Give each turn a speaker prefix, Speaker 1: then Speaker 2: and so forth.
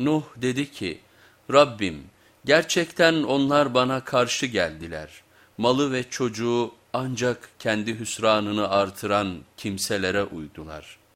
Speaker 1: Nuh dedi ki Rabbim gerçekten onlar bana karşı geldiler. Malı ve çocuğu ancak kendi hüsranını artıran kimselere uydular.''